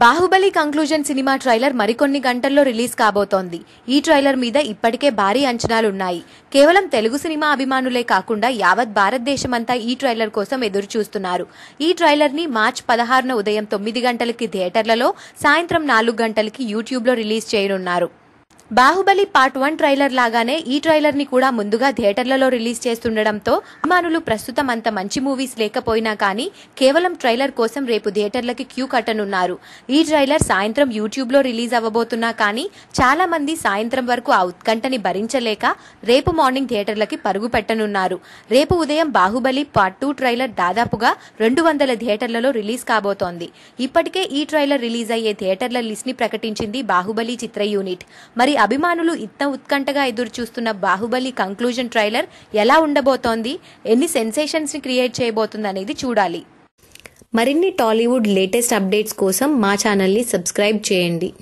Baahubali conclusion cinema trailer మరికొన్ని గంటల్లో release కాబోతోంది. ఈ ట్రైలర్ మీద ఇప్పటికే భారీ అంచనాలున్నాయి. కేవలం తెలుగు సినిమా అభిమానులే కాకుండా యావత్ భారతదేశమంతా ఈ ట్రైలర్ కోసం ఎదురు చూస్తున్నారు ఈ ట్రైలర్ని మార్చ్ పదహారున ఉదయం తొమ్మిది గంటలకి థియేటర్లలో సాయంత్రం నాలుగు గంటలకి యూట్యూబ్లో రిలీజ్ చేయనున్నారు. బాహుబలి పార్ట్ వన్ ట్రైలర్ లాగానే ఈ ట్రైలర్ని కూడా ముందుగా థియేటర్లలో రిలీజ్ చేస్తుండటంతో అభిమానులు ప్రస్తుతం అంత మంచి మూవీస్ లేకపోయినా కానీ కేవలం ట్రైలర్ కోసం రేపు థియేటర్లకి క్యూ కట్టనున్నారు. ఈ ట్రైలర్ సాయంత్రం యూట్యూబ్లో రిలీజ్ అవ్వబోతున్నా కానీ చాలా మంది సాయంత్రం వరకు ఆ ఉత్కంఠని భరించలేక రేపు మార్నింగ్ థియేటర్లకి పరుగు పెట్టనున్నారు. రేపు ఉదయం బాహుబలి పార్ట్ టూ ట్రైలర్ దాదాపుగా రెండు వందల థియేటర్లలో రిలీజ్ కాబోతోంది. ఇప్పటికే ఈ ట్రైలర్ రిలీజ్ అయ్యే థియేటర్ల లిస్ట్ని ప్రకటించింది బాహుబలి చిత్ర యూనిట్. మరి అభిమానులు ఇంత ఉత్కంఠగా ఎదురుచూస్తున్న బాహుబలి కంక్లూజన్ ట్రైలర్ ఎలా ఉండబోతోంది? ఎన్ని సెన్సేషన్స్ని క్రియేట్ చేయబోతుంది అనేది చూడాలి. మరిన్ని టాలీవుడ్ లేటెస్ట్ అప్డేట్స్ కోసం మా ఛానల్ని సబ్స్క్రైబ్ చేయండి.